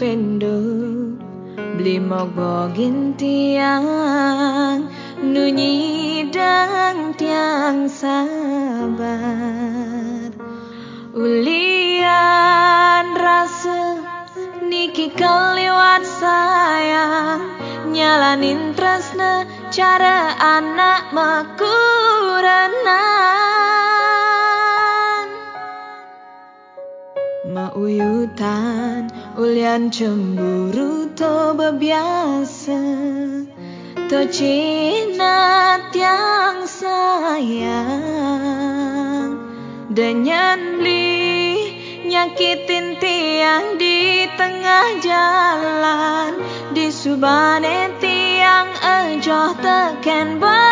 pendo Beli mok tiang Nunyi dang tiang sabar. Ulian rasa Niki keliwat sayang Nyalanin tresna cara anak makuranan Mauyutan ulian cemburu to bebiasa To cinat yang sayang. Danyan beli nyakitin tiang di tengah jalan. Di subane tiang aja tekan balik